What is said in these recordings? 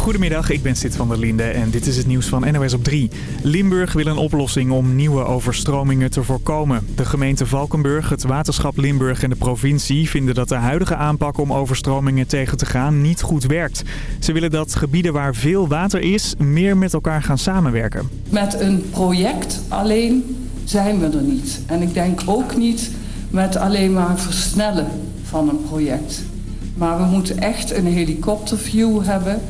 Goedemiddag, ik ben Sid van der Linde en dit is het nieuws van NOS op 3. Limburg wil een oplossing om nieuwe overstromingen te voorkomen. De gemeente Valkenburg, het waterschap Limburg en de provincie vinden dat de huidige aanpak om overstromingen tegen te gaan niet goed werkt. Ze willen dat gebieden waar veel water is meer met elkaar gaan samenwerken. Met een project alleen zijn we er niet. En ik denk ook niet met alleen maar versnellen van een project. Maar we moeten echt een helikopterview hebben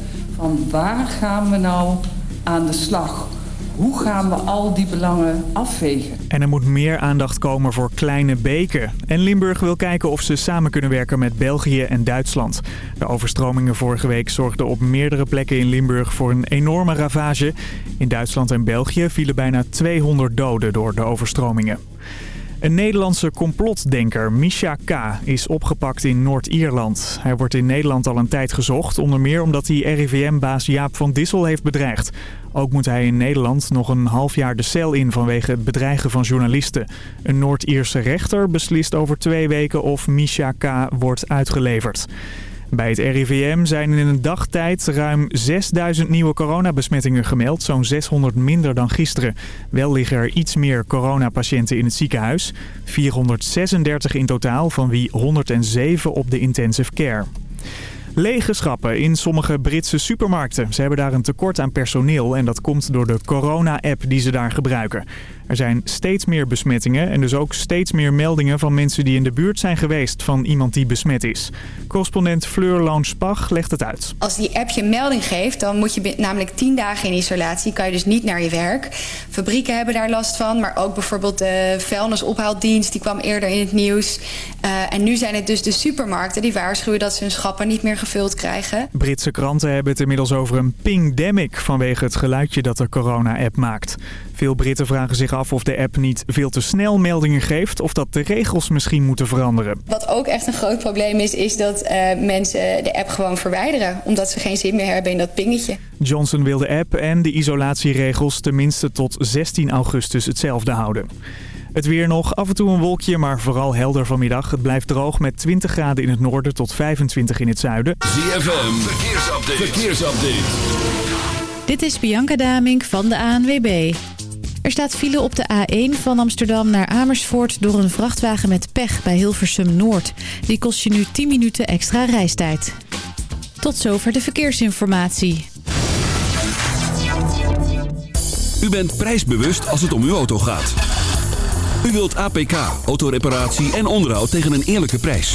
van waar gaan we nou aan de slag? Hoe gaan we al die belangen afwegen? En er moet meer aandacht komen voor kleine beken. En Limburg wil kijken of ze samen kunnen werken met België en Duitsland. De overstromingen vorige week zorgden op meerdere plekken in Limburg voor een enorme ravage. In Duitsland en België vielen bijna 200 doden door de overstromingen. Een Nederlandse complotdenker, Misha K., is opgepakt in Noord-Ierland. Hij wordt in Nederland al een tijd gezocht, onder meer omdat hij RIVM-baas Jaap van Dissel heeft bedreigd. Ook moet hij in Nederland nog een half jaar de cel in vanwege het bedreigen van journalisten. Een Noord-Ierse rechter beslist over twee weken of Misha K. wordt uitgeleverd. Bij het RIVM zijn in een dagtijd ruim 6000 nieuwe coronabesmettingen gemeld. Zo'n 600 minder dan gisteren. Wel liggen er iets meer coronapatiënten in het ziekenhuis. 436 in totaal, van wie 107 op de intensive care. Lege schappen in sommige Britse supermarkten. Ze hebben daar een tekort aan personeel en dat komt door de corona-app die ze daar gebruiken. Er zijn steeds meer besmettingen en dus ook steeds meer meldingen van mensen die in de buurt zijn geweest van iemand die besmet is. Correspondent Fleur Lounge-Spach legt het uit. Als die app je melding geeft, dan moet je namelijk 10 dagen in isolatie. Kan je dus niet naar je werk. Fabrieken hebben daar last van, maar ook bijvoorbeeld de vuilnisophaaldienst. Die kwam eerder in het nieuws. Uh, en nu zijn het dus de supermarkten die waarschuwen dat ze hun schappen niet meer gevuld krijgen. Britse kranten hebben het inmiddels over een pingdemic vanwege het geluidje dat de corona-app maakt. Veel Britten vragen zich af of de app niet veel te snel meldingen geeft of dat de regels misschien moeten veranderen. Wat ook echt een groot probleem is, is dat uh, mensen de app gewoon verwijderen. Omdat ze geen zin meer hebben in dat pingetje. Johnson wil de app en de isolatieregels tenminste tot 16 augustus hetzelfde houden. Het weer nog, af en toe een wolkje, maar vooral helder vanmiddag. Het blijft droog met 20 graden in het noorden tot 25 in het zuiden. ZFM, verkeersupdate. verkeersupdate. Dit is Bianca Damink van de ANWB. Er staat file op de A1 van Amsterdam naar Amersfoort door een vrachtwagen met pech bij Hilversum Noord. Die kost je nu 10 minuten extra reistijd. Tot zover de verkeersinformatie. U bent prijsbewust als het om uw auto gaat. U wilt APK, autoreparatie en onderhoud tegen een eerlijke prijs.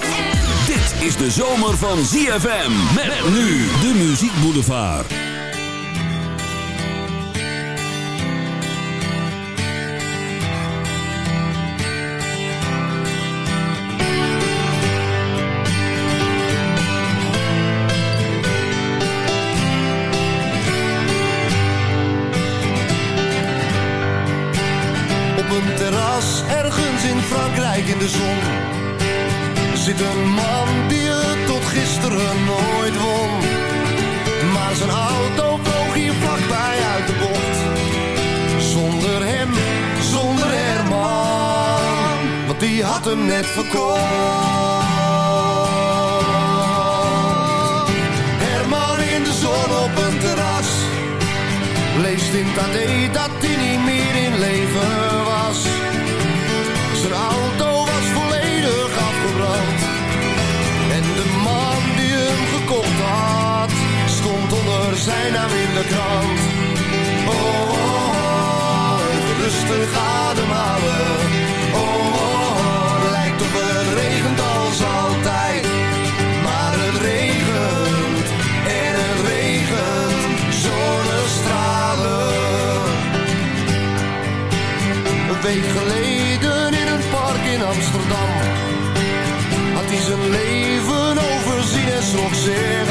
Is de zomer van ZFM. Met nu de Muziek Boulevard. Ergens in Frankrijk in de zon Zit een man gisteren nooit won. Maar zijn auto vloog hier vlakbij uit de bocht. Zonder hem, zonder Herman Want die had hem net verkocht. Herman in de zon op een terras. Leest in AD dat hij de. Oh, oh, oh, rustig ademhalen. Oh, oh, lijkt of het regent als altijd. Maar het regent en het regent zonnestralen. Een week geleden in een park in Amsterdam had hij zijn leven overzien en schrok zeer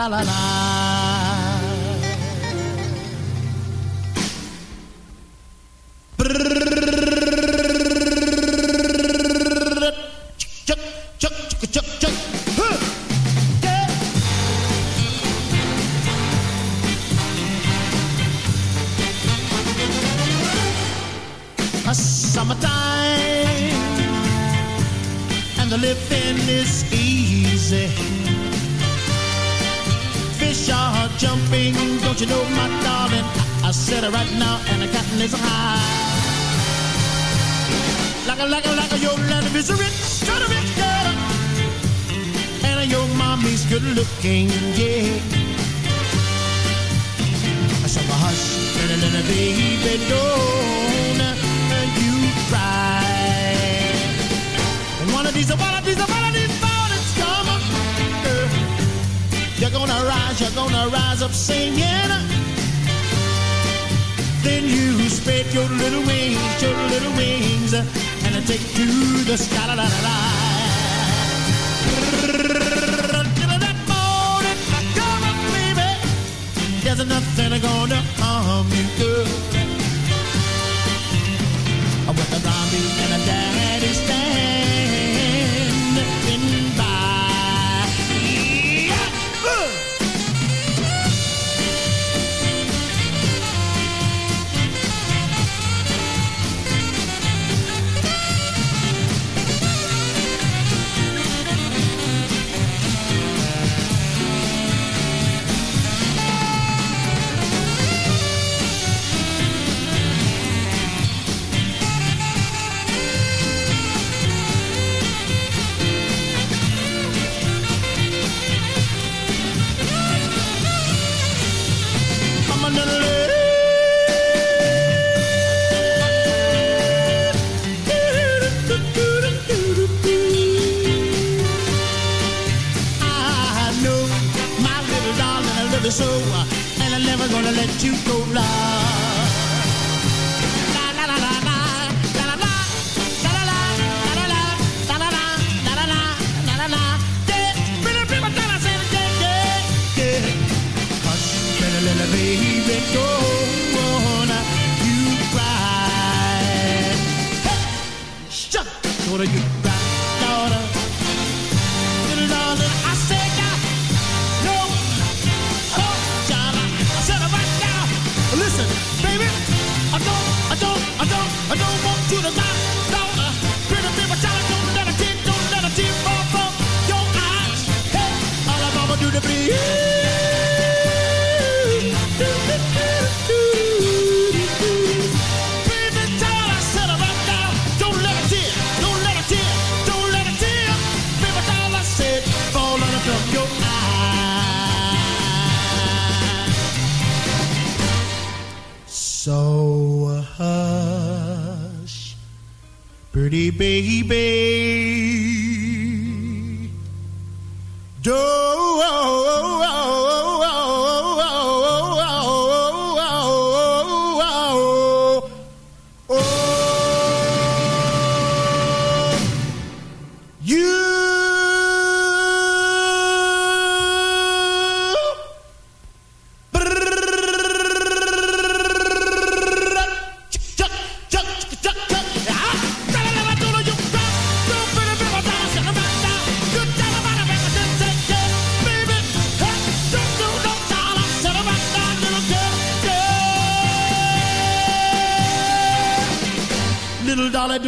La la la. You know, my darling? I, said it right now, and the cotton is high. Like a, like a, like a, your land is a rich, kind of rich girl. And your mommy's good looking, yeah. So hush, little, little baby, don't you cry. One of these, one of these, one of these gonna rise, you're gonna rise up singing. Then you spread your little wings, your little wings, and I take to the sky. La, la, la, la. That morning, come on, baby. There's nothing gonna harm you, girl. With a mommy and a daddy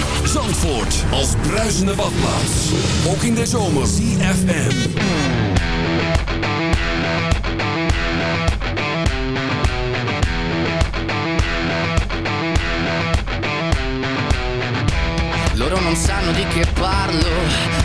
How Zandvoort als bruisende badplaats. Ook in de zomer. CFM. Loro non sanno di che parlo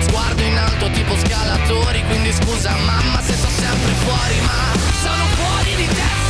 Sguardo in alto tipo scalatori Quindi scusa mamma se sto sempre fuori Ma sono fuori di testa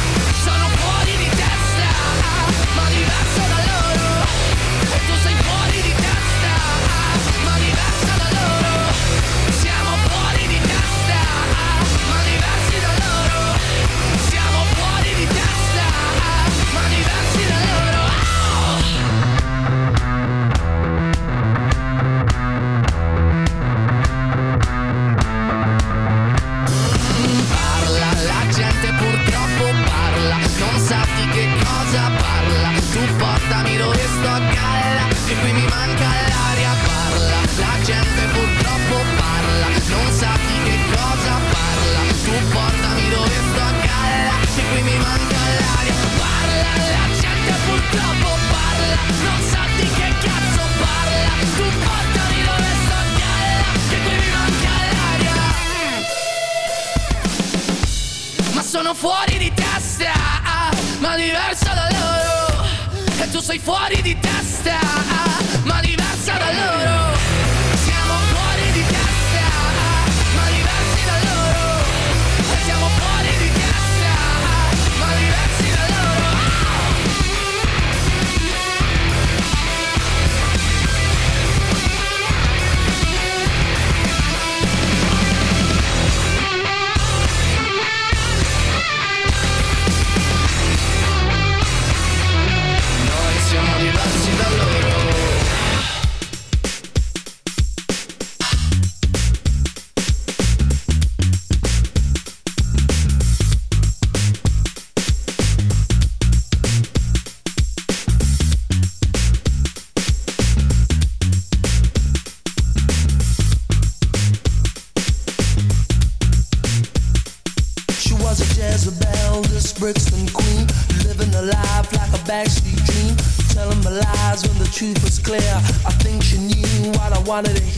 fuori di testa,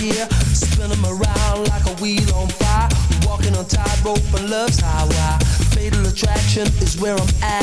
hear, spinning me around like a wheel on fire, walking on tightrope and love's highway. Fatal attraction is where I'm at.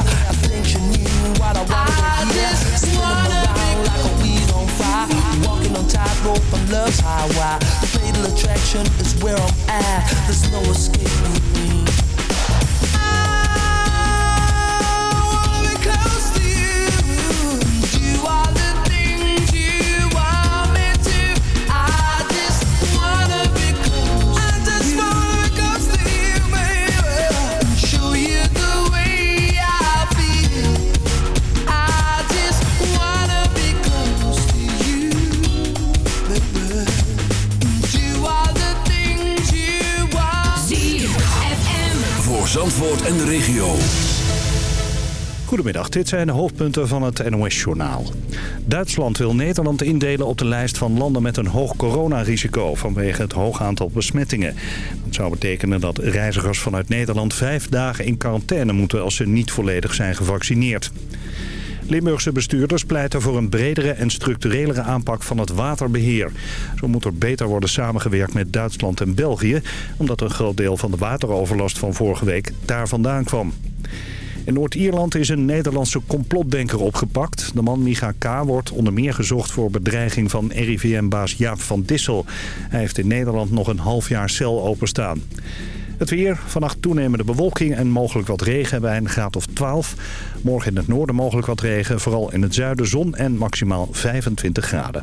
I think she knew what I wanted to hear. Spinning around like a weed on fire, walking on tightrope on love's highway. The fatal attraction is where I'm at. There's no escaping en de regio. Goedemiddag, dit zijn de hoofdpunten van het NOS-journaal. Duitsland wil Nederland indelen op de lijst van landen met een hoog coronarisico... vanwege het hoog aantal besmettingen. Dat zou betekenen dat reizigers vanuit Nederland vijf dagen in quarantaine moeten... als ze niet volledig zijn gevaccineerd. Limburgse bestuurders pleiten voor een bredere en structurelere aanpak van het waterbeheer. Zo moet er beter worden samengewerkt met Duitsland en België... omdat een groot deel van de wateroverlast van vorige week daar vandaan kwam. In Noord-Ierland is een Nederlandse complotdenker opgepakt. De man Micha K. wordt onder meer gezocht voor bedreiging van RIVM-baas Jaap van Dissel. Hij heeft in Nederland nog een half jaar cel openstaan. Het weer, vannacht toenemende bewolking en mogelijk wat regen bij een graad of 12. Morgen in het noorden mogelijk wat regen, vooral in het zuiden zon en maximaal 25 graden.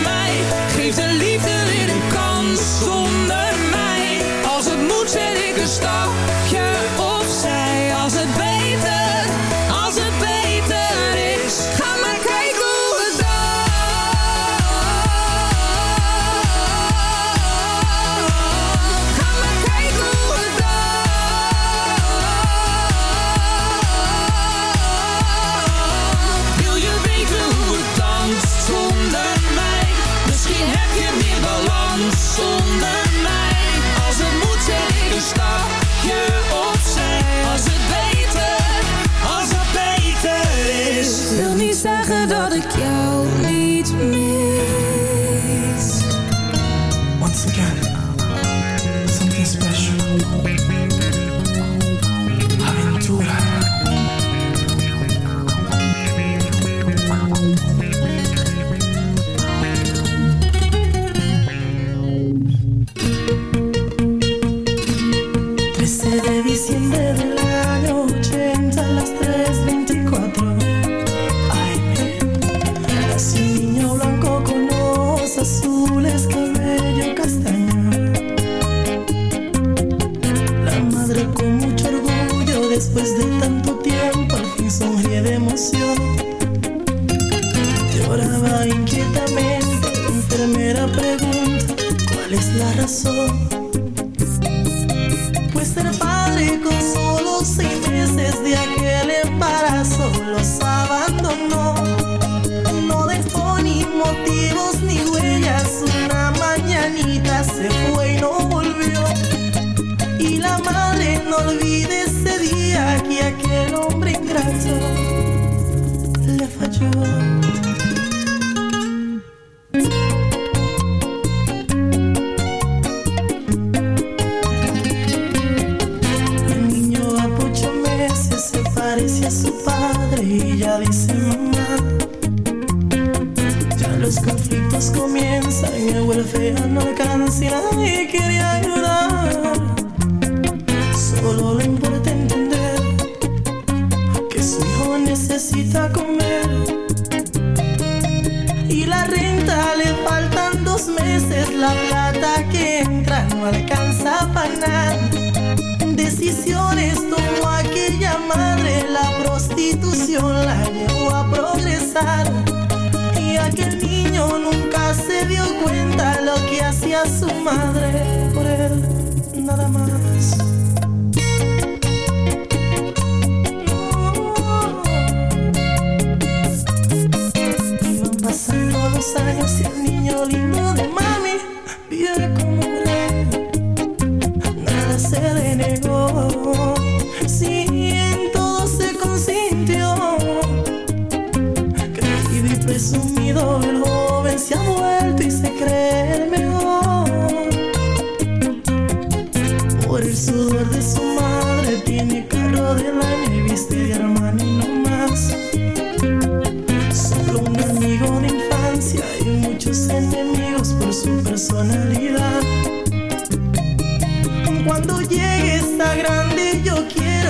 Zet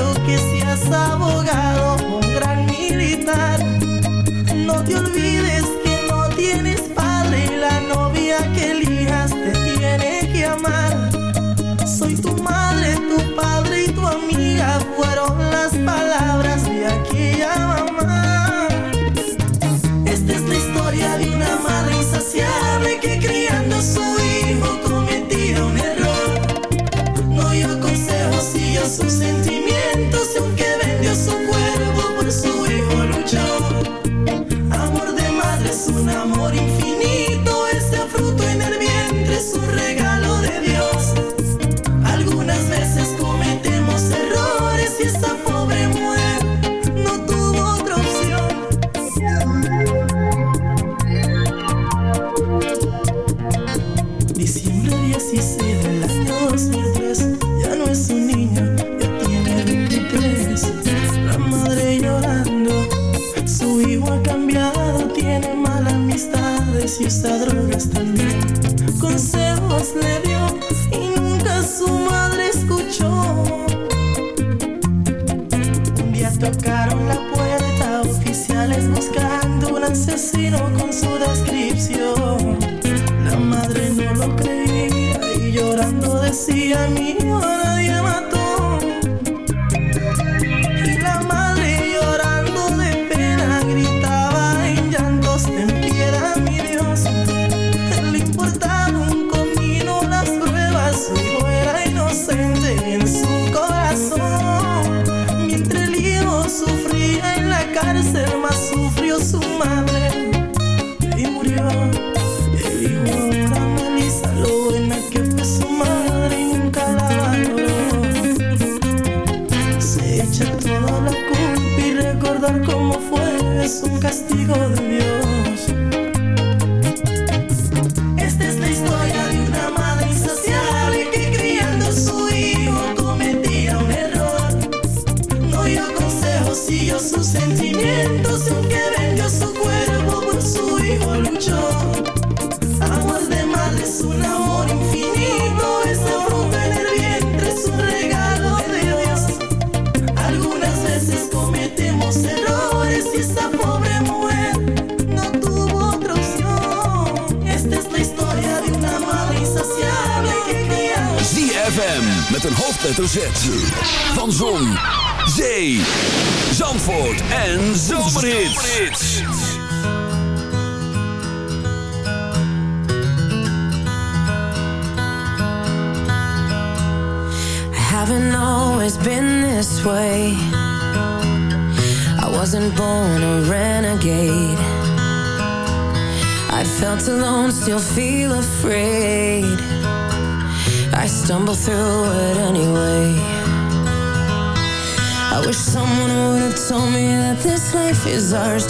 creo que seas abogado, un gran militar. No te olvides.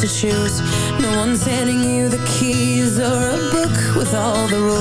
to choose. No one's handing you the keys or a book with all the rules.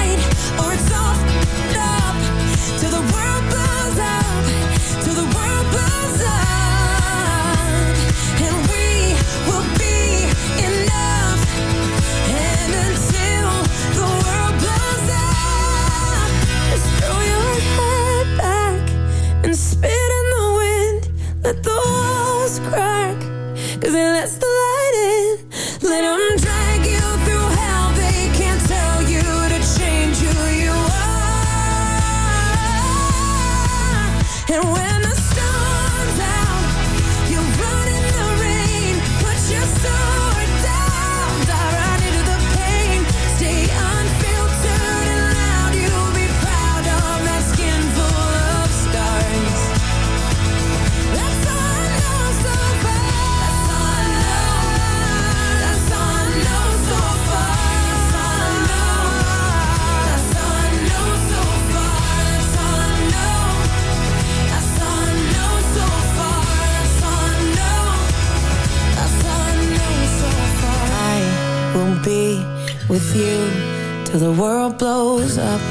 with you till the world blows up.